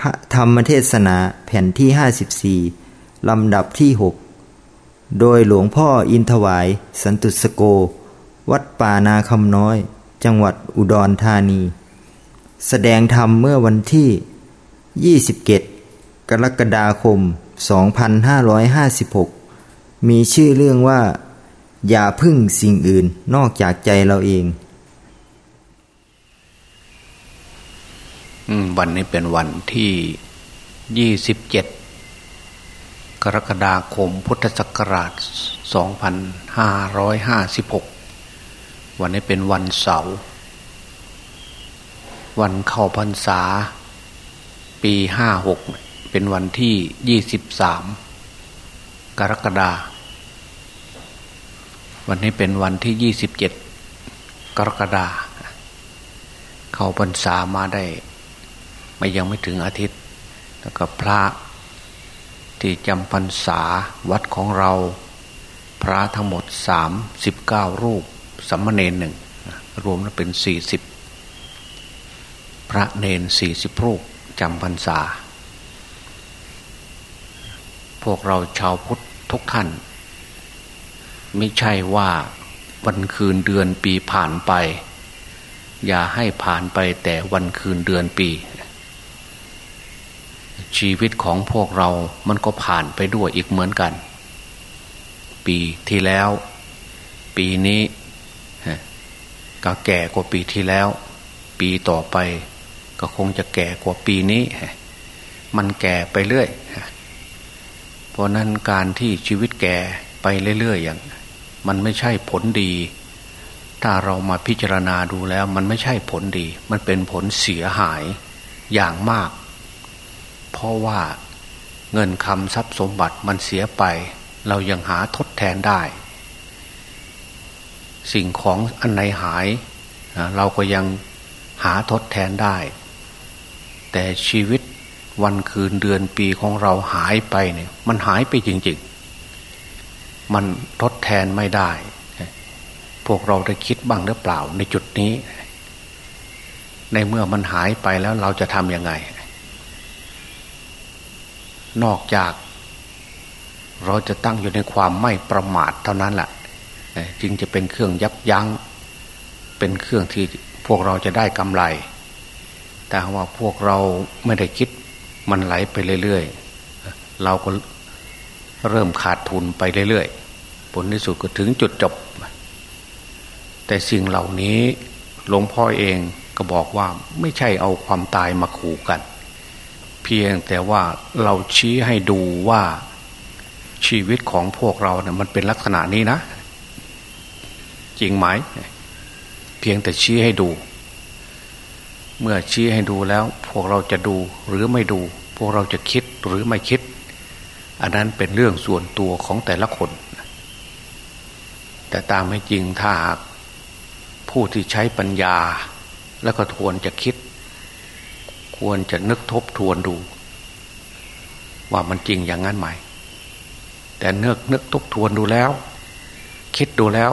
พระธรรมเทศนาแผ่นที่ 54 ลำดับที่ 6 โดยหลวงพ่ออินทวาย สันตุสโก วัดป่านาคำน้อย จังหวัดอุดรธานี แสดงธรรมเมื่อวันที่ 27 กรกฎาคม 2556 มีชื่อเรื่องว่า อย่าพึ่งสิ่งอื่นนอกจากใจเราเอง วันนี้เป็นวันที่ยี่สิบเจ็ดกรกฎาคมพุทธศักราชสองพันห้าร้อยห้าสิบหกวันนี้เป็นวันเสาร์วันเข้าพรรษา ปีห้าหกเป็นวันที่ยี่สิบสามกรกฎาวันนี้เป็นวันที่ยี่สิบเจ็ดกรกฎาเข้าพรรษามาได้ ไม่ยังไม่ถึงอาทิตย์ แล้วก็พระที่จำพรรษาวัดของเรา พระทั้งหมดสามสิบเก้ารูปสัมมเนนหนึ่งรวมแล้วเป็นสี่สิบพระเนนสี่สิบรูปจำพรรษา พวกเราชาวพุทธทุกท่าน ไม่ใช่ว่าวันคืนเดือนปีผ่านไป อย่าให้ผ่านไปแต่วันคืนเดือนปี ชีวิตของพวกเรามันก็ผ่านไปด้วยอีกเหมือนกัน ปีที่แล้ว ปีนี้ก็แก่กว่าปีที่แล้ว ปีต่อไป ก็คงจะแก่กว่าปีนี้ มันแก่ไปเรื่อย เพราะนั้นการที่ชีวิตแก่ไปเรื่อยๆอย่าง มันไม่ใช่ผลดี ถ้าเรามาพิจารณาดูแล้ว มันไม่ใช่ผลดี มันเป็นผลเสียหายอย่างมาก เพราะว่าเงินคำทรัพย์สมบัติมันเสียไป เรายังหาทดแทนได้ สิ่งของอันไหนหาย เราก็ยังหาทดแทนได้ แต่ชีวิตวันคืนเดือนปีของเราหายไปเนี่ยมันหายไปจริง ๆ มันทดแทนไม่ได้ พวกเราได้คิดบ้างหรือเปล่าในจุดนี้ ในเมื่อมันหายไปแล้วเราจะทำยังไง นอกจาก เราจะตั้งอยู่ในความไม่ประมาทเท่านั้นแหละจึงจะเป็นเครื่องยับยัง้ง เป็นเครื่องที่พวกเราจะได้กำไร แต่ว่าพวกเราไม่ได้คิดมันไหลไปเรื่อยๆ เราก็เริ่มขาดทุนไปเรื่อยๆ ผลที่สุดก็ถึงจุดจบ แต่สิ่งเหล่านี้หลวงพ่อเองก็บอกว่าไม่ใช่เอาความตายมาขู่กัน พียงแต่ว่าเราชี้ให้ดูว่าชีวิตของพวกเราเนี่ยมันเป็นลักษณะนี้นะ จริงไหม เพียงแต่ชี้ให้ดู เมื่อชี้ให้ดูแล้ว พวกเราจะดูหรือไม่ดู พวกเราจะคิดหรือไม่คิด อันนั้นเป็นเรื่องส่วนตัวของแต่ละคน แต่ตามไม่จริงถ้าผู้ที่ใช้ปัญญา แล้วก็ทวนจะคิด ควรจะนึกทบทวนดู ว่ามันจริงอย่างนั้นไหม แต่เนึกนึกทบทวนดูแล้ว คิดดูแล้ว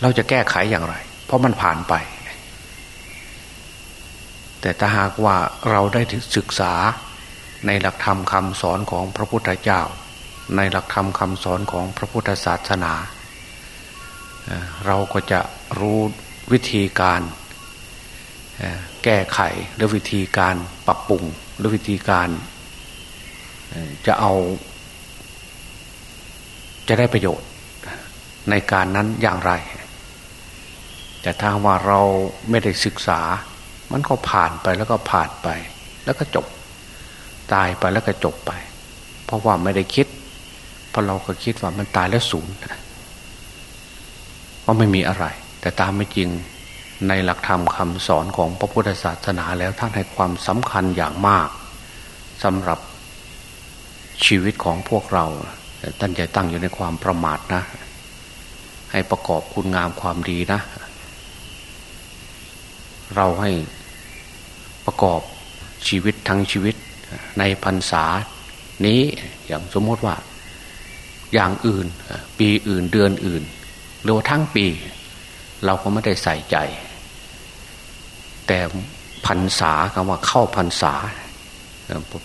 เราจะแก้ไขอย่างไร เพราะมันผ่านไป แต่ถ้าหากว่าเราได้ศึกษาในหลักธรรมคำสอนของพระพุทธเจ้า ในหลักธรรมคำสอนของพระพุทธศาสนา เราก็จะรู้วิธีการ แก้ไขหรือวิธีการปรับปรุงหรือวิธีการ จะเอา จะได้ประโยชน์ในการนั้นอย่างไร แต่ถ้าว่าเราไม่ได้ศึกษา มันก็ผ่านไปแล้วก็ผ่านไป แล้วก็จบ ตายไปแล้วก็จบไป เพราะว่าไม่ได้คิด เพราะเราก็คิดว่ามันตายแล้วศูนย์เพราะไม่มีอะไร แต่ตามไม่จริง ในหลักธรรมคำสอนของพระพุทธศาสนาแล้วท่านให้ความสำคัญอย่างมากสำหรับชีวิตของพวกเราท่านจะตั้งอยู่ในความประมาทนะ ให้ประกอบคุณงามความดีนะ เราให้ประกอบชีวิตทั้งชีวิตในพรรษานี้อย่างสมมติว่าอย่างอื่น ปีอื่นเดือนอื่น หรือว่าทั้งปี เราก็ไม่ได้ใส่ใจ แต่พรรษาคำว่าเข้าพรรษา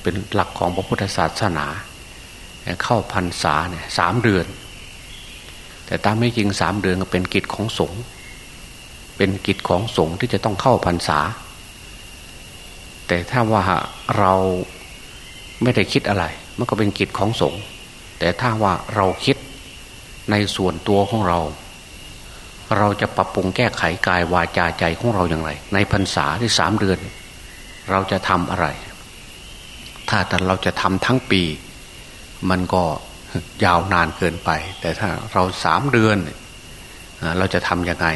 เป็นหลักของพระพุทธศาสนา เข้าพรรษาเนี่ยสามเดือน แต่ตามไม่จริงสามเดือนก็เป็นกิจของสงฆ์เป็นกิจของสงฆ์ที่จะต้องเข้าพรรษา แต่ถ้าว่าเราไม่ได้คิดอะไร มันก็เป็นกิจของสงฆ์แต่ถ้าว่าเราคิดในส่วนตัวของเรา เราจะปรับปรุงแก้ไขกายวาจาใจของเราอย่างไร ในพรรษาที่สามเดือน เราจะทำอะไร ถ้าแต่เราจะทำทั้งปี มันก็ยาวนานเกินไป แต่ถ้าเราสามเดือน เราจะทำยังไง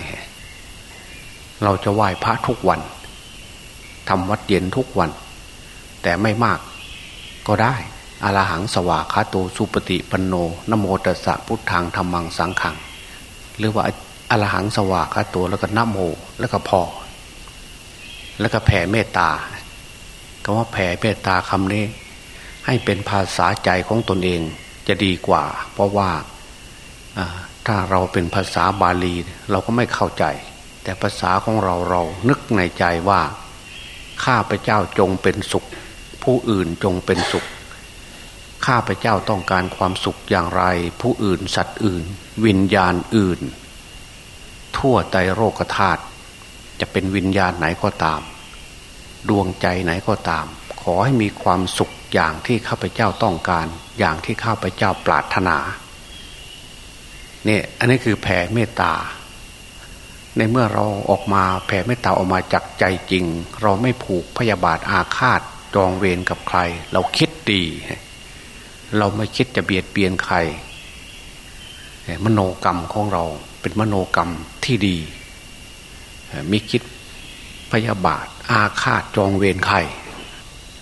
เราจะไหว้พระทุกวันทำวัดเย็นทุกวัน แต่ไม่มากก็ได้อรหังสวาคาโตสุปฏิปันโนนโมตัสสะพุทธังธรรมังสังขัง หรือว่า อรหังสวาคาโตแล้วก็นโมแล้วก็พอ แล้วก็แผ่เมตตาคำว่าแผ่เมตตาคำนี้ ให้เป็นภาษาใจของตนเองจะดีกว่า เพราะว่าถ้าเราเป็นภาษาบาลี เราก็ไม่เข้าใจ แต่ภาษาของเราเรานึกในใจว่าข้าพเจ้าจงเป็นสุข ผู้อื่นจงเป็นสุข ข้าพเจ้าต้องการความสุขอย่างไร ผู้อื่นสัตว์อื่น วิญญาณอื่น ทั่วใจโรคธาตุจะเป็นวิญญาณไหนก็ตาม ดวงใจไหนก็ตาม ขอให้มีความสุขอย่างที่ข้าพเจ้าต้องการ อย่างที่ข้าพเจ้าปรารถนาเนี่ยอันนี้คือแผ่เมตตา ในเมื่อเราออกมาแผ่เมตตาออกมาจากใจจริง เราไม่ผูกพยาบาทอาฆาตจองเวรกับใคร เราคิดดี เราไม่คิดจะเบียดเบียนใครมโนกรรมของเราเป็นมโนกรรม ที่ดีมิคิดพยาบาท อาฆาตจองเวรใคร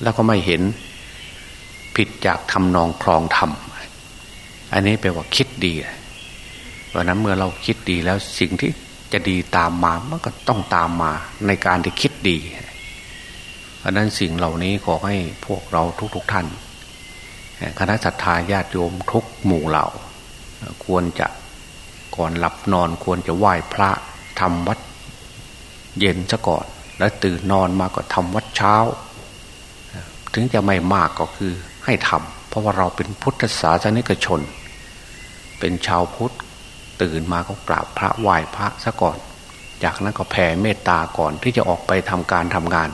แล้วก็ไม่เห็นผิดจากทำนองครองธรรม อันนี้แปลว่าคิดดีเพราะนั้นเมื่อเราคิดดีแล้วสิ่งที่จะดีตามมามันก็ต้องตามมาในการที่คิดดี เพราะนั้นสิ่งเหล่านี้ขอให้พวกเราทุกๆทท่าน คณะศรัทธาญาติโยมทุกหมู่เหล่า ควรจะ ก่อนหลับนอนควรจะไหว้พระทำวัดเย็นซะก่อน แล้วตื่นนอนมาก็ทำวัดเช้า ถึงจะไม่มากก็คือให้ทำเพราะว่าเราเป็นพุทธศาสนิกชน เป็นชาวพุทธตื่นมาก็กราบพระไหว้พระซะก่อน จากนั้นก็แผ่เมตตาก่อนที่จะออกไปทำการทำงาน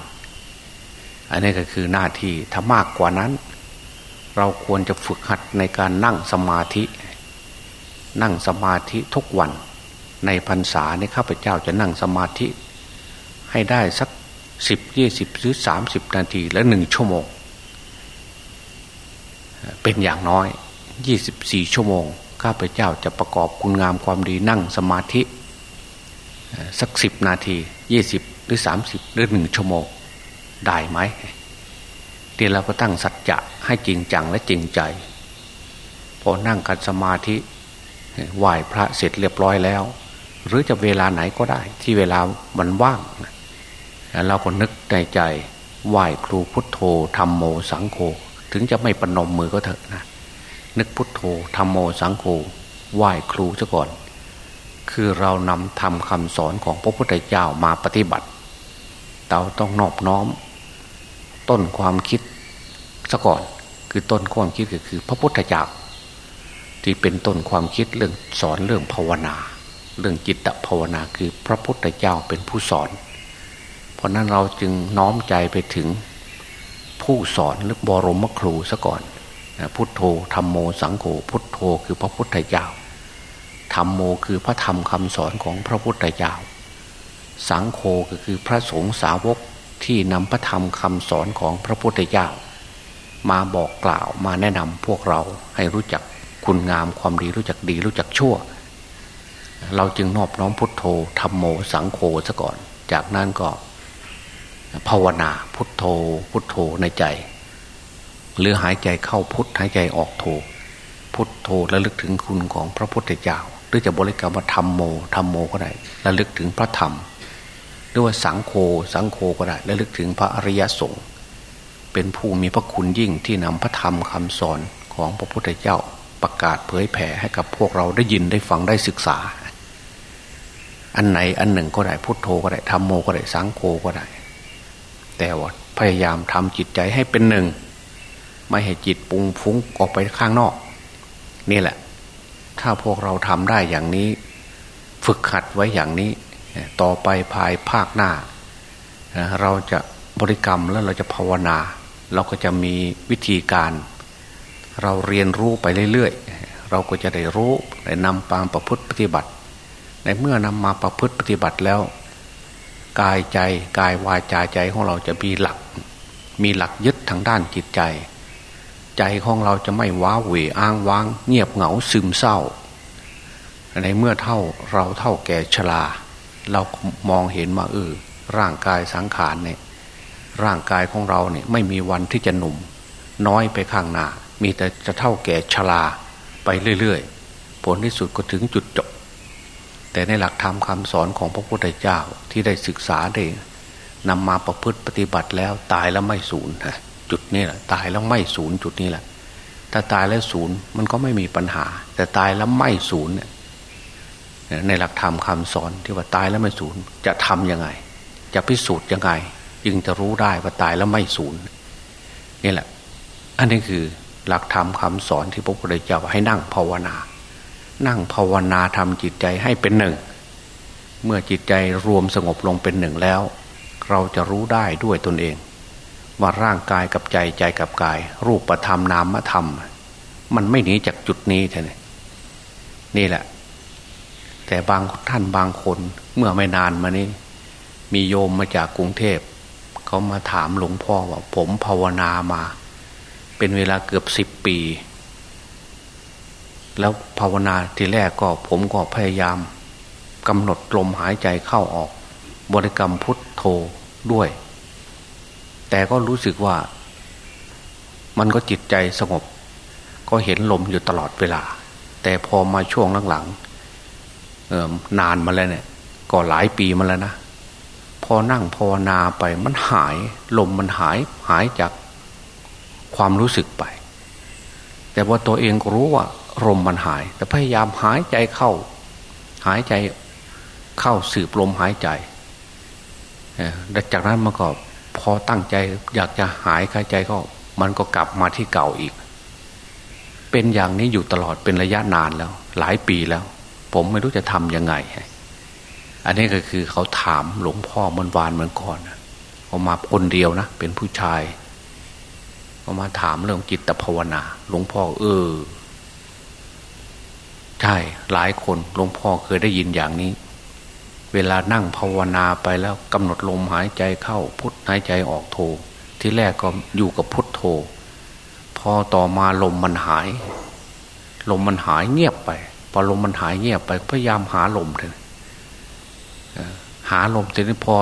อันนี้ก็คือหน้าที่ถ้ามากกว่านั้น เราควรจะฝึกหัดในการนั่งสมาธิ นั่งสมาธิทุกวัน ในพรรษาในข้าพเจ้าจะนั่งสมาธิ ให้ได้สักสิบยี่สิบหรือสามสิบนาทีและหนึ่งชั่วโมง เป็นอย่างน้อยยี่สิบสี่ชั่วโมง ข้าพเจ้าจะประกอบคุณงามความดีนั่งสมาธิ สักสิบนาทียี่สิบหรือสามสิบหรือหนึ่งชั่วโมง ได้ไหมที่เราก็ตั้งสัจจะให้จริงจังและจริงใจ พอนั่งกันสมาธิ ไหว้พระเสร็จเรียบร้อยแล้ว หรือจะเวลาไหนก็ได้ ที่เวลามันว่างเราก็นึกในใจไหว้ครูพุทโธธรรมโมสังโฆถึงจะไม่ปนมมือก็เถอะนะนึกพุทโธธรรมโมสังโฆไหว้ครูซะก่อน คือเรานำทำคำสอนของพระพุทธเจ้ามาปฏิบัติเราต้องนอบน้อม ต้นความคิดซะก่อน คือต้นความคิดก็คือพระพุทธเจ้า ที่เป็นต้นความคิดเรื่องสอนเรื่องภาวนา เรื่องจิตภาวนาคือพระพุทธเจ้าเป็นผู้สอน เพราะนั้นเราจึงน้อมใจไปถึงผู้สอนหรือบรมครูซะก่อนพุทโธธรรมโมสังโฆพุทโธคือพระพุทธเจ้าธรรมโมคือพระธรรมคำสอนของพระพุทธเจ้า สังโฆก็คือพระสงฆ์สาวกที่นำพระธรรมคำสอนของพระพุทธเจ้า มาบอกกล่าวมาแนะนำพวกเราให้รู้จัก คุณงามความดีรู้จักดีรู้จักชั่ว เราจึงนอบน้อมพุทโธธรรมโมสังโฆซะก่อน จากนั้นก็ภาวนาพุทโธพุทโธในใจ หรือหายใจเข้าพุทหายใจออกโธพุทโธระลึกถึงคุณของพระพุทธเจ้า หรือจะบริกรรมว่าธรรมโมธรรมโมก็ได้ระลึกถึงพระธรรมหรือว่าสังโฆสังโฆก็ได้และลึกถึงพระอริยสงฆ์เป็นผู้มีพระคุณยิ่งที่นำพระธรรมคำสอนของพระพุทธเจ้า ประกาศเผยแผ่ให้กับพวกเราได้ยินได้ฟังได้ศึกษา อันไหนอันหนึ่งก็ได้พุทโธก็ได้ธรรมโมก็ได้สังโฆก็ได้ แต่ว่าพยายามทำจิตใจให้เป็นหนึ่ง ไม่ให้จิตปุงฟุ้งออกไปข้างนอก นี่แหละ ถ้าพวกเราทำได้อย่างนี้ ฝึกขัดไว้อย่างนี้ ต่อไปภายภาคหน้า เราจะบริกรรมแล้วเราจะภาวนา เราก็จะมีวิธีการ เราเรียนรู้ไปเรื่อยๆ เราก็จะได้รู้ได้นำปามประพฤติปฏิบัติ ในเมื่อนำมาประพฤติปฏิบัติแล้ว กายใจกายวาจาใจของเราจะมีหลัก มีหลักยึดทางด้านจิตใจ ใจของเราจะไม่ว้าเหวอ้างว้าง เงียบเหงาซึมเศร้า ในเมื่อเท่าเราเท่าแก่ชราเรามองเห็นมาเออร่างกายสังขารเนี่ยร่างกายของเราเนี่ยไม่มีวันที่จะหนุ่ม น้อยไปข้างหน้า มีแต่จะเท่าแก่ชราไปเรื่อยๆ ผลที่สุดก็ถึงจุดจบ แต่ในหลักธรรมคาสอนของพระพุทธเจ้าที่ได้ศึกษาได้นำมาประพฤติปฏิบัติแล้วตายแล้วไม่สูญจุดนี้แหละตายแล้วไม่สูญจุดนี้แหละถ้าตายแล้วสูญมันก็ไม่มีปัญหา แต่ตายแล้วไม่สูญเนี่ยในหลักธรรมคาสอนที่ว่าตายแล้วไม่สูญจะทํำยังไง จะพิสูจน์ยังไง จึงจะรู้ได้ว่าตายแล้วไม่สูญนี่แหละ อันนี้คือ หลักธรรมคาสอนที่พระพุทธเจ้าให้นั่งภาวนา นั่งภาวนาทำจิตใจให้เป็นหนึ่ง เมื่อจิตใจรวมสงบลงเป็นหนึ่งแล้ว เราจะรู้ได้ด้วยตนเอง ว่าร่างกายกับใจใจกับกาย รูปประธรรมนามธรรม มันไม่หนีจากจุดนี้ท่านนี่แหละ แต่บางท่านบางคนเมื่อไม่นานมานี้ มีโยมมาจากกรุงเทพเขามาถามหลวงพ่อว่าผมภาวนามา เป็นเวลาเกือบสิบปี แล้วภาวนาทีแรกก็ผมก็พยายามกำหนดลมหายใจเข้าออก บริกรรมพุทโธด้วย แต่ก็รู้สึกว่า มันก็จิตใจสงบ ก็เห็นลมอยู่ตลอดเวลา แต่พอมาช่วงหลังๆนานมาแล้วเนี่ยก็หลายปีมาแล้วนะพอนั่งภาวนาไปมันหาย ลมมันหายหายจาก ความรู้สึกไป แต่ว่าตัวเองรู้ว่าลมมันหาย แต่พยายามหายใจเข้า หายใจเข้าสืบลมหายใจแจากนั้นมันก็พอตั้งใจอยากจะหายหายใจก็มันก็กลับมาที่เก่าอีก เป็นอย่างนี้อยู่ตลอดเป็นระยะนานแล้ว หลายปีแล้ว ผมไม่รู้จะทำยังไง อันนี้ก็คือเขาถามหลวงพ่อมันวานเหมือนก่อนเขามาคนเดียวนะ เป็นผู้ชาย มาถามเรื่องจิตภาวนา หลวงพ่อเออ ใช่หลายคนหลวงพ่อเคยได้ยินอย่างนี้ เวลานั่งภาวนาไปแล้วกำหนดลมหายใจเข้าพุทหายใจออกโท ที่แรกก็อยู่กับพุทโท พอต่อมาลมมันหาย ลมมันหายเงียบไป พอลมมันหายเงียบไปพยายามหาลมเลยหาลมทีนี้พอ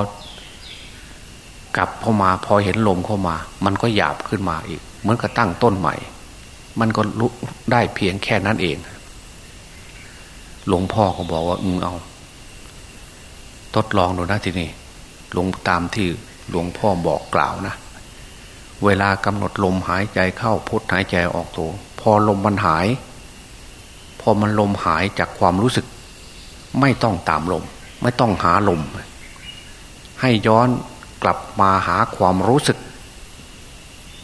กลับเข้ามาพอเห็นลมเข้ามา มันก็หยาบขึ้นมาอีก เหมือนกับตั้งต้นใหม่ มันก็รู้ได้เพียงแค่นั้นเอง หลวงพ่อเขาบอกว่าอืมเอา ทดลองดูนะทีนี้ลวงตามที่หลวงพ่อบอกกล่าวนะเวลากำหนดลมหายใจเข้าพุทหายใจออกโทพอลมมันหาย พอมันลมหายจากความรู้สึก ไม่ต้องตามลม ไม่ต้องหาลม ให้ย้อน กลับมาหาความรู้สึก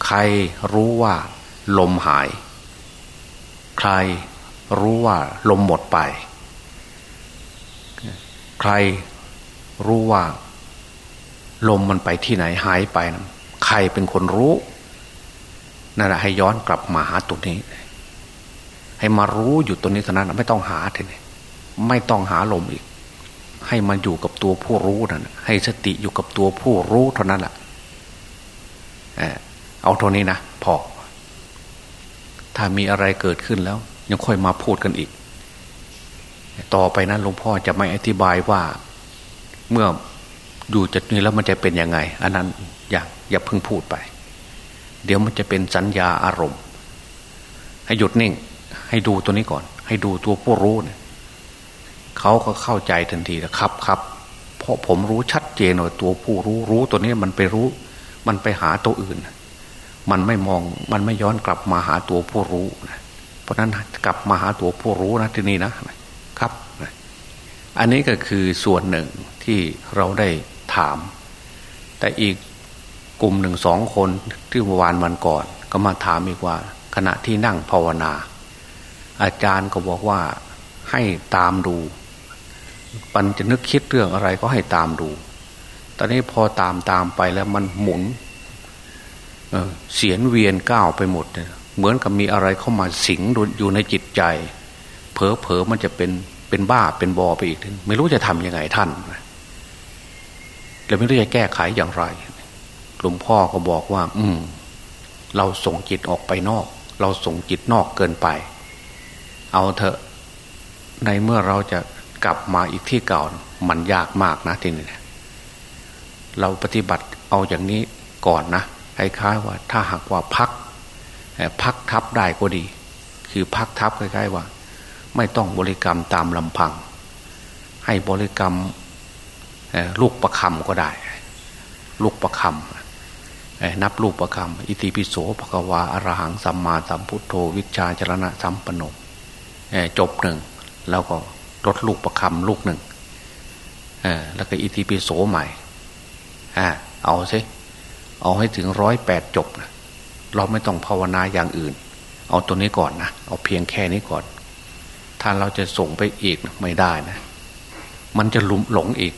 ใครรู้ว่า ลมหาย ใครรู้ว่าลมหมดไป ใครรู้ว่า ลมมันไปที่ไหนหายไปนะใครเป็นคนรู้นั่นแหละให้ย้อนกลับมาหาตัวนี้ ให้มารู้อยู่ตัวนี้เท่านั้นไม่ต้องหาเถอะไม่ต้องหาลมอีก ให้มันอยู่กับตัวผู้รู้นั่นให้สติอยู่กับตัวผู้รู้เท่านั้นแหละเอาเท่านี้นะพอ ถ้ามีอะไรเกิดขึ้นแล้ว ยังค่อยมาพูดกันอีก ต่อไปนั้นหลวงพ่อจะไม่อธิบายว่า เมื่ออยู่จุดนี้แล้วมันจะเป็นยังไง อันนั้นอย่าอย่าเพิ่งพูดไป เดี๋ยวมันจะเป็นสัญญาอารมณ์ ให้หยุดนิ่ง ให้ดูตัวนี้ก่อน ให้ดูตัวผู้รู้เนี่ย เขาก็เข้าใจทันทีนะครับครับเพราะผมรู้ชัดเจนว่าตัวผู้รู้รู้ตัวนี้มันไปรู้ มันไปหาตัวอื่น มันไม่มองมันไม่ย้อนกลับมาหาตัวผู้รู้เพราะนั้นกลับมาหาตัวผู้รู้นะที่นี่นะครับ อันนี้ก็คือส่วนหนึ่งที่เราได้ถาม แต่อีกกลุ่มหนึ่งสองคนที่เมื่อวานวันก่อน ก็มาถามอีกว่า ขณะที่นั่งภาวนา อาจารย์ก็บอกว่าให้ตามดู มันจะนึกคิดเรื่องอะไรก็ให้ตามดู ตอนนี้พอตามตามไปแล้วมันหมุนเสียนเวียนก้าวไปหมดเหมือนกับมีอะไรเข้ามาสิงอยู่ในจิตใจ เผลอเผลอมันจะเป็นเป็นบ้าเป็นบอไปอีก ไม่รู้จะทำยังไงท่านแล้วไม่รู้จะแก้ไขอย่างไรหลวงพ่อก็บอกว่า อืม เราส่งจิตออกไปนอก เราส่งจิตนอกเกินไป เอาเถอะ ในเมื่อเราจะ กลับมาอีกที่เก่ามันยากมากนะทีนี้เราปฏิบัติเอาอย่างนี้ก่อนนะคล้ายๆว่า ถ้าหากว่าพักพักทับได้ก็ดี คือพักทับคล้ายๆว่า ไม่ต้องบริกรรมตามลำพัง ให้บริกรรมลูกประคำก็ได้ ลูกประคำนับลูกประคำอิติปิโสภควาอรหังสัมมาสัมพุทโธ วิชาจรณะสัมปโนจบหนึ่งแล้วก็ ลดลูกประคำลูกหนึ่งแล้วก็อิติปิโสใหม่เอาสิเอาให้ถึงร้อยแปดจบนะเราไม่ต้องภาวนาอย่างอื่น เอาตัวนี้ก่อนนะเอาเพียงแค่นี้ก่อนถ้าเราจะส่งไปอีกไม่ได้นะ มันจะหลุมหลงอีก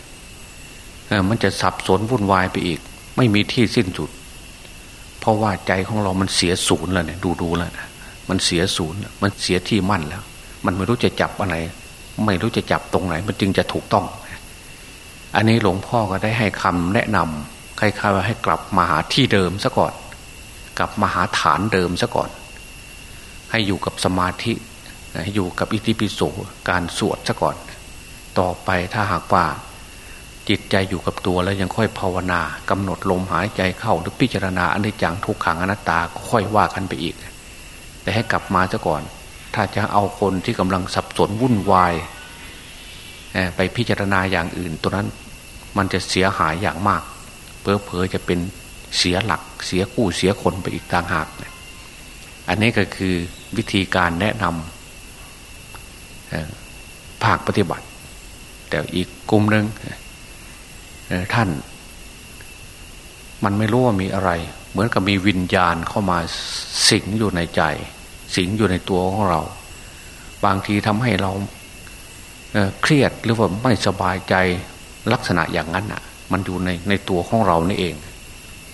มันจะสับสนวุ่นวายไปอีก ไม่มีที่สิ้นสุด เพราะว่าใจของเรามันเสียศูนย์แล้วเนี่ยดูดูแล้วนะมันเสียศูนย์มันเสียที่มั่นแล้ว มันไม่รู้จะจับอะไร ไม่รู้จะจับตรงไหน มันจึงจะถูกต้อง อันนี้หลวงพ่อก็ได้ให้คำแนะนำใครๆว่าให้กลับมาหาที่เดิมซะก่อน กลับมาหาฐานเดิมซะก่อน ให้อยู่กับสมาธิให้อยู่กับอิติปิโสการสวดซะก่อน ต่อไปถ้าหากว่าจิตใจอยู่กับตัวแล้วยังค่อยภาวนากำหนดลมหายใจเข้าหรือพิจารณาอนิจจังทุกขังอนัตตาค่อยว่ากันไปอีก แต่ให้กลับมาซะก่อน ถ้าจะเอาคนที่กำลังสับสนวุ่นวายไปพิจารณาอย่างอื่น ตัวนั้นมันจะเสียหายอย่างมาก เพอเพอจะเป็นเสียหลักเสียกู้เสียคนไปอีกต่างหาก อันนี้ก็คือวิธีการแนะนำภาคปฏิบัติ แต่อีกกลุ่มหนึ่งท่านมันไม่รู้ว่ามีอะไร เหมือนกับมีวิญญาณเข้ามาสิงอยู่ในใจ สิงอยู่ในตัวของเรา บางทีทำให้เราเเครียดหรือว่าไม่สบายใจลักษณะอย่างนั้นอะ มันอยู่ในในตัวของเรานี่เอง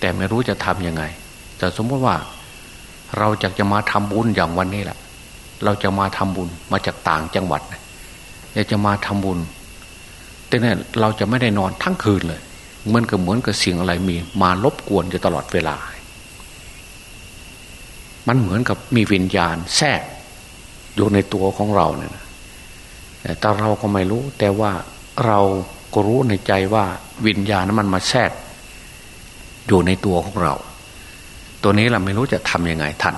แต่ไม่รู้จะทำยังไง แต่สมมติว่า เราจะจะมาทำบุญอย่างวันนี้แหละเราจะมาทำบุญมาจากต่างจังหวัดอยากจะมาทำบุญแต่เนี่ยเราจะไม่ได้นอนทั้งคืนเลยมือนกับเหมือนกับสิ่งอะไรมี มารบกวนอยู่ตลอดเวลา มันเหมือนกับมีวิญญาณแทรกอยู่ในตัวของเราเนี่ยแต่เราก็ไม่รู้ แต่ว่าเราก็รู้ในใจว่าวิญญาณนั้นมันมาแทรกอยู่ในตัวของเรา ตัวนี้เราไม่รู้จะทำยังไงท่าน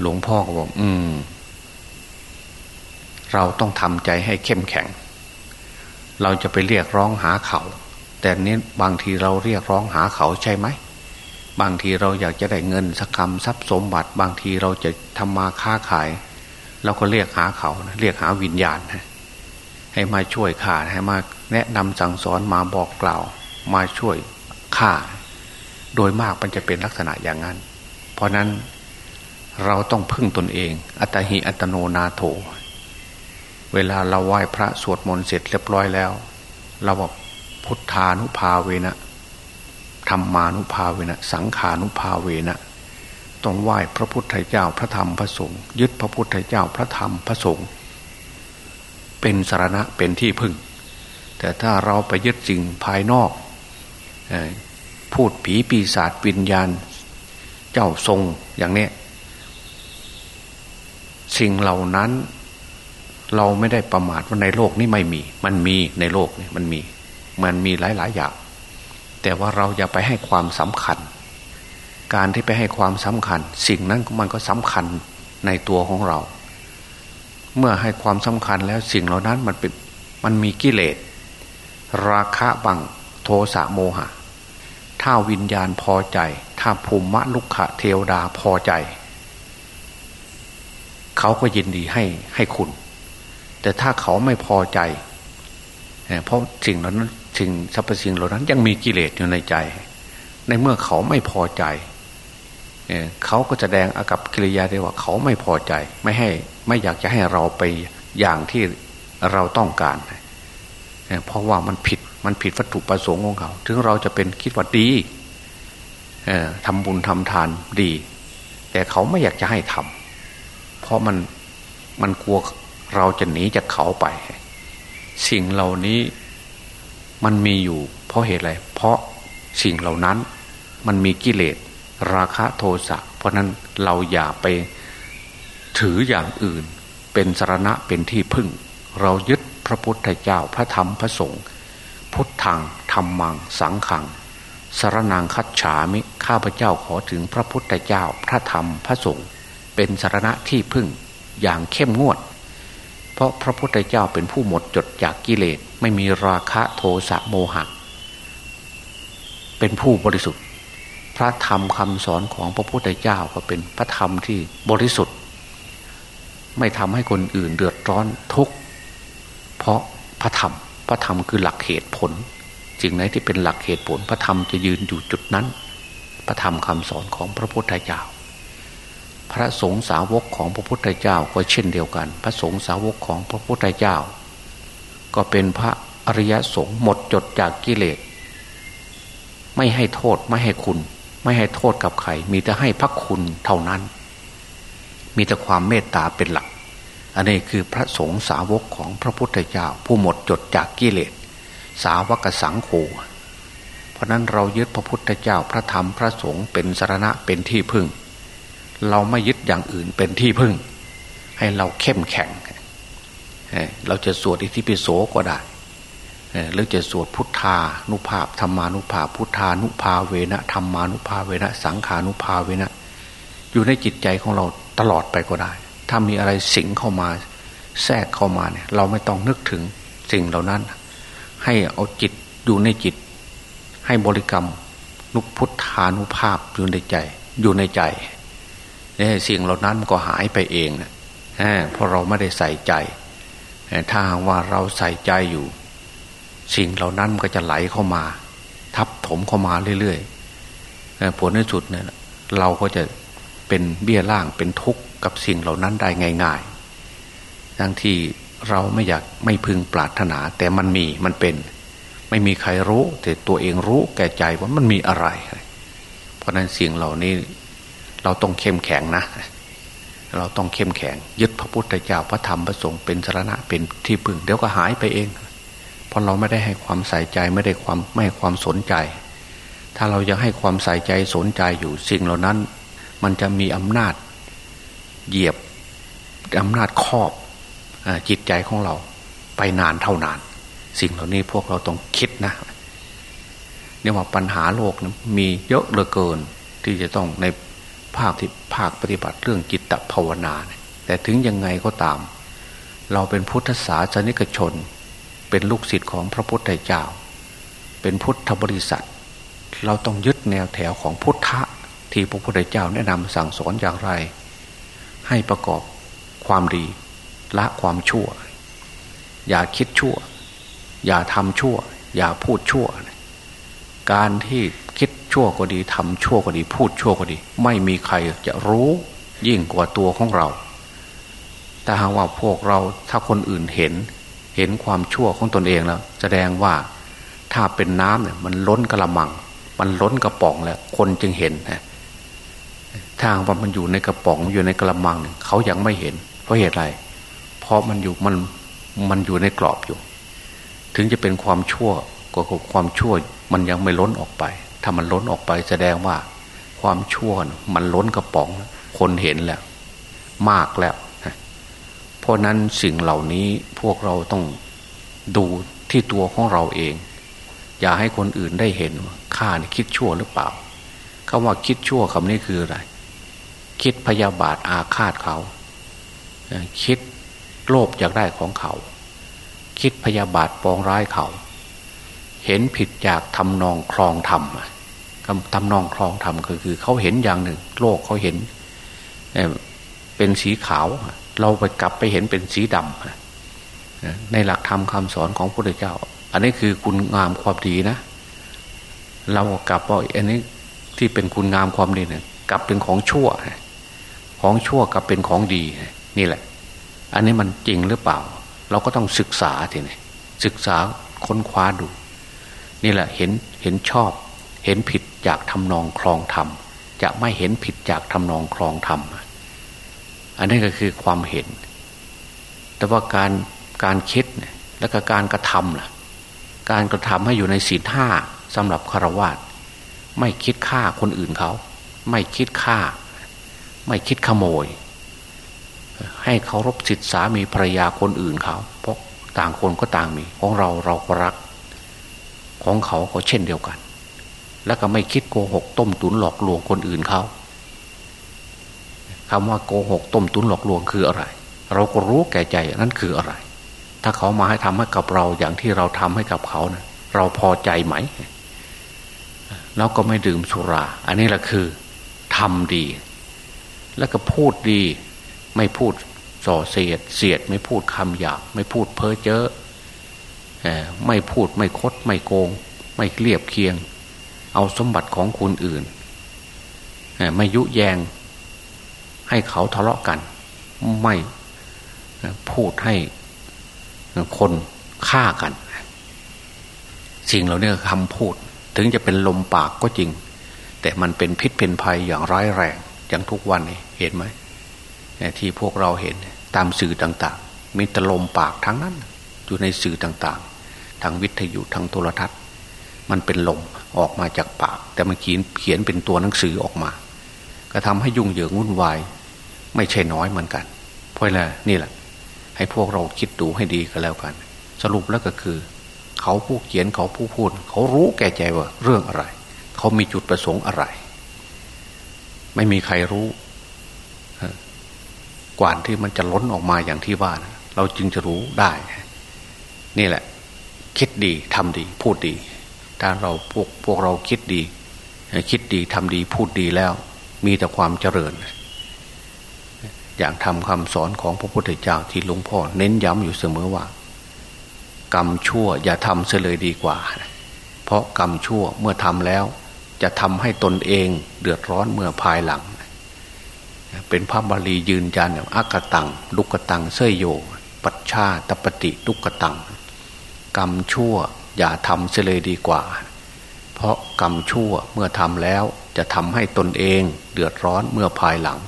หลวงพ่อก็บอก อืม เราต้องทำใจให้เข้มแข็ง เราจะไปเรียกร้องหาเขา แต่นี้บางทีเราเรียกร้องหาเขาใช่ไหม บางทีเราอยากจะได้เงินสักคำทรัพย์สมบัติ บางทีเราจะทำมาค้าขายเราก็เรียกหาเขานะเรียกหาวิญญาณให้มาช่วยข้าให้มาแนะนำสั่งสอนมาบอกกล่าว มาช่วยข้าโดยมากมันจะเป็นลักษณะอย่างนั้น เพราะนั้นเราต้องพึ่งตนเอง อัตหิอัตโนนาโถ เวลาเราไหว้พระสวดมนต์เสร็จเรียบร้อยแล้ว เราบอกพุทธานุภาเวนะ ธรรมานุภาเวนะสังขานุภาเวนะต้องไหว้พระพุทธเจ้าพระธรรมพระสงฆ์ยึดพระพุทธเจ้าพระธรรมพระสงฆ์เป็นสารณะเป็นที่พึ่ง แต่ถ้าเราไปยึดสิ่งภายนอก พูดผีปีศาจวิญญาณ เจ้าทรงอย่างนี้สิ่งเหล่านั้นเราไม่ได้ประมาทว่าในโลกนี้ไม่มี มันมีในโลกนี้มันมี มันมีหลายๆอย่าง แต่ว่าเราอย่าไปให้ความสำคัญ การที่ไปให้ความสำคัญ สิ่งนั้นมันก็สำคัญในตัวของเรา เมื่อให้ความสำคัญแล้วสิ่งเหล่านั้นมันเป็นมันมีกิเลส ราคะบังโทสะโมหะ ถ้าวิญญาณพอใจ ถ้าภูมิลุกขะเทวดาพอใจ เขาก็ยินดีให้ให้คุณ แต่ถ้าเขาไม่พอใจ เพราะสิ่งเหล่านั้น สิ่งสรรพสิ่งเหล่านั้น ยังมีกิเลสอยู่ในใจ ในเมื่อเขาไม่พอใจเขาก็แสดงอากับกิริยาได้ว่าเขาไม่พอใจ ไม่ให้ไม่อยากจะให้เราไปอย่างที่เราต้องการ เพราะว่ามันผิดมันผิดวัตถุประสงค์ของเขา ถึงเราจะเป็นคิดว่าดีทำบุญทำทานดี แต่เขาไม่อยากจะให้ทำเพราะมันมันกลัวเราจะหนีจากเขาไป สิ่งเหล่านี้ มันมีอยู่ เพราะเหตุอะไร เพราะสิ่งเหล่านั้น มันมีกิเลสราคะโทสะเพราะนั้นเราอย่าไปถืออย่างอื่น เป็นสารณะเป็นที่พึ่ง เรายึดพระพุทธเจ้าพระธรรมพระสงฆ์พุทธังธรรมัง สังขังสารนางคัจฉามิข้าพเจ้าขอถึงพระพุทธเจ้าพระธรรมพระสงฆ์เป็นสารณะที่พึ่งอย่างเข้มงวด ราะพระพุทธเจ้าเป็นผู้หมดจดจากกิเลสไม่มีราคะโทสะโมหะ เป็นผู้บริสุทธิ์ พระธรรมคำสอนของพระพุทธเจ้าก็เป็นพระธรรมที่บริสุทธิ์ ไม่ทำให้คนอื่นเดือดร้อนทุกข์เพราะพระธรรม พระธรรมคือหลักเหตุผลสิ่งไหนที่เป็นหลักเหตุผล พระธรรมจะยืนอยู่จุดนั้น พระธรรมคำสอนของพระพุทธเจ้า พระสงฆ์สาวกของพระพุทธเจ้าก็เช่นเดียวกัน พระสงฆ์สาวกของพระพุทธเจ้า ก็เป็นพระอริยสงฆ์หมดจดจากกิเลส ไม่ให้โทษไม่ให้คุณ ไม่ให้โทษกับใคร มีแต่ให้พักคุณเท่านั้น มีแต่ความเมตตาเป็นหลัก อันนี้คือพระสงฆ์สาวกของพระพุทธเจ้า ผู้หมดจดจากกิเลส สาวกสังโฆเพราะนั้นเรายึดพระพุทธเจ้าพระธรรมพระสงฆ์เป็นสารณะเป็นที่พึ่ง เราไม่ยึดอย่างอื่นเป็นที่พึ่ง ให้เราเข้มแข็ง เราจะสวดอิติปิโสก็ได้หรือจะสวดพุทธานุภาพธรรมานุภาพ พุทธานุภาเวนะธรรมานุภาเวนะ สังขานุภาเวนะ อยู่ในจิตใจของเราตลอดไปก็ได้ ถ้ามีอะไรสิงเข้ามา แทรกเข้ามาเนี่ย เราไม่ต้องนึกถึงสิ่งเหล่านั้น ให้เอาจิตอยู่ในจิต ให้บริกรรม นุพุทธานุภาพอยู่ในใจ อยู่ในใจ สิ่งเหล่านั้นก็หายไปเองนะเพราะเราไม่ได้ใส่ใจ ถ้าว่าเราใส่ใจอยู่ สิ่งเหล่านั้นก็จะไหลเข้ามา ทับถมเข้ามาเรื่อยๆผลในสุดเนี่ยเราก็จะเป็นเบี้ยล่างเป็นทุกข์กับสิ่งเหล่านั้นได้ง่ายๆทั้งที่เราไม่อยากไม่พึงปรารถนา แต่มันมีมันเป็น ไม่มีใครรู้ แต่ตัวเองรู้แก่ใจว่ามันมีอะไร เพราะนั้นสิ่งเหล่านี้ เราต้องเข้มแข็งนะ เราต้องเข้มแข็ง ยึดพระพุทธเจ้าพระธรรมพระสงฆ์เป็นสาระเป็นที่พึ่ง เดี๋ยวก็หายไปเองเพราะเราไม่ได้ให้ความใส่ใจไม่ได้ความไม่ให้ความสนใจ ถ้าเรายังให้ความใส่ใจสนใจอยู่สิ่งเหล่านั้น มันจะมีอำนาจเหยียบอำนาจครอบจิตใจของเราไปนานเท่านาน สิ่งเหล่านี้พวกเราต้องคิดนะเนี่ยว่าปัญหาโลกนะมีเยอะเหลือเกิน ที่จะต้องใน ภาคที่ภาคปฏิบัติเรื่องจิตตภาวนา แต่ถึงยังไงก็ตาม เราเป็นพุทธศาสนิกชน เป็นลูกศิษย์ของพระพุทธเจ้า เป็นพุทธบริษัท เราต้องยึดแนวแถวของพุทธะที่พระพุทธเจ้าแนะนำสั่งสอนอย่างไร ให้ประกอบความดีละความชั่ว อย่าคิดชั่ว อย่าทำชั่ว อย่าพูดชั่ว การที่คิดชั่วก็ดีทำชั่วก็ดี พูดชั่วก็ดี ไม่มีใครจะรู้ยิ่งกว่าตัวของเรา แต่หากว่าพวกเราถ้าคนอื่นเห็น เห็นความชั่วของตนเองแล้ว แสดงว่าถ้าเป็นน้ำเนี่ยมันล้นกระมัง มันล้นกระป๋องแล้ว คนจึงเห็นนะถ้าว่ามันอยู่ในกระป๋องอยู่ในกระมังเนี่ยเขายังไม่เห็น เพราะเหตุไรพราะมันอยู่มันมันอยู่ในกรอบอยู่ ถึงจะเป็นความชั่วก็ความชั่ว มันยังไม่ล้นออกไป ถ้ามันล้นออกไปแสดงว่า ความชั่วมันล้นกระป๋อง คนเห็นแล้ว มากแล้ว เพราะนั้นสิ่งเหล่านี้พวกเราต้องดูที่ตัวของเราเอง อย่าให้คนอื่นได้เห็นข้านี่คิดชั่วหรือเปล่าคำว่าคิดชั่วคำนี้คืออะไร คิดพยาบาทอาฆาตเขา คิดโลภอยากได้ของเขา คิดพยาบาทปองร้ายเขา เห็นผิดจากทำนองคลองธรรมทำนองคลองธรรมก็คือเขาเห็นอย่างหนึ่ง โลกเขาเห็นเป็นสีขาว เราไปกลับไปเห็นเป็นสีดำในหลักธรรมคำสอนของพระพุทธเจ้า อันนี้คือคุณงามความดีนะ เรากลับว่าอันนี้ที่เป็นคุณงามความดีเนี่ยกลับเป็นของชั่ว ของชั่วกลับเป็นของดีนี่แหละ อันนี้มันจริงหรือเปล่า เราก็ต้องศึกษาทีนี้ศึกษาค้นคว้าดู นี่แหละเห็นเห็นชอบ เห็นผิดจากทำนองคลองธรรม จะไม่เห็นผิดจากทำนองคลองธรรม อันนี้ก็คือความเห็น แต่ว่าการการคิดและก็การกระทำล่ะ การกระทำให้อยู่ในศีลห้าสำหรับคารวะไม่คิดฆ่าคนอื่นเขา ไม่คิดฆ่า ไม่คิดขโมย ให้เคารพสิทธิสามีภรรยาคนอื่นเขา เพราะต่างคนก็ต่างมี ของเราเราก็รัก ของเขาก็เช่นเดียวกัน แล้วก็ไม่คิดโกหกต้มตุนหลอกลวงคนอื่นเขาคำว่าโกหกต้มตุนหลอกลวงคืออะไร เราก็รู้แก่ใจนั้นคืออะไร ถ้าเขามาให้ทำให้กับเราอย่างที่เราทำให้กับเขานะเราพอใจไหมแล้วก็ไม่ดื่มสุรา อันนี้แหละคือทำดี แล้วก็พูดดี ไม่พูดส่อเสียด เสียด ไม่พูดคำหยาบไม่พูดเพ้อเจ้อ ไม่พูดไม่คดไม่โกง ไม่เกลียบเคียง เอาสมบัติของคนอื่นไม่ยุแยง ให้เขาทะเลาะกัน ไม่พูดให้คนฆ่ากัน สิ่งเหล่านี้คำพูด ถึงจะเป็นลมปากก็จริง แต่มันเป็นพิษเป็นภัยอย่างร้ายแรงอย่างทุกวันนี้เห็นไหมที่พวกเราเห็นตามสื่อต่าง ๆ มีแต่ลมปากทั้งนั้น อยู่ในสื่อต่างๆ ทางวิทยุทางโทรทัศน์ มันเป็นลมออกมาจากปาก แต่มันเขียนเขียนเป็นตัวหนังสือออกมา ก็ทำให้ยุ่งเหยิงวุ่นวาย ไม่ใช่น้อยเหมือนกัน เพราะอะไรนี่แหละ ให้พวกเราคิดดูให้ดีก็แล้วกัน สรุปแล้วก็คือ เขาผู้เขียนเขาผู้พูด เขารู้แก่ใจว่าเรื่องอะไร เขามีจุดประสงค์อะไร ไม่มีใครรู้กว่าที่มันจะล้นออกมาอย่างที่ว่านะเราจึงจะรู้ได้ นี่แหละ คิดดีทำดี พูดดี ถ้าเราพวกพวกเราคิดดี คิดดีทำดีพูดดีแล้ว มีแต่ความเจริญ อย่างทำคำสอนของพระพุทธเจ้าที่หลวงพ่อเน้นย้ำอยู่เสมอว่า กรรมชั่วอย่าทำเสียเลยดีกว่า เพราะกรรมชั่วเมื่อทำแล้ว จะทำให้ตนเองเดือดร้อนเมื่อภายหลัง เป็นพระบาลียืนยันอากตังลุกตังเสยโย ปัจชาตปฏิลุกตัง กรรมชั่วอย่าทำเสียเลยดีกว่า เพราะกรรมชั่วเมื่อทำแล้วจะทำให้ตนเองเดือดร้อนเมื่อภายหลัง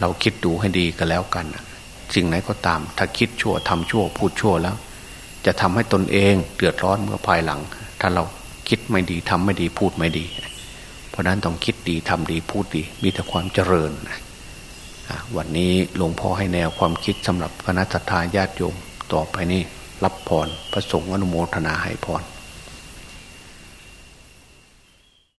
เราคิดดูให้ดีก็แล้วกันสิ่งไหนก็ตาม ถ้าคิดชั่วทำชั่วพูดชั่วแล้ว จะทำให้ตนเองเดือดร้อนเมื่อภายหลัง ถ้าเราคิดไม่ดีทำไม่ดีพูดไม่ดี เพราะนั้นต้องคิดดีทำดีพูดดี มีแต่ความเจริญวันนี้หลวงพ่อให้แนวความคิดสำหรับคณะทาญาติโยมต่อไปนี้ รับพรพระสงฆ์อนุโมทนาให้พร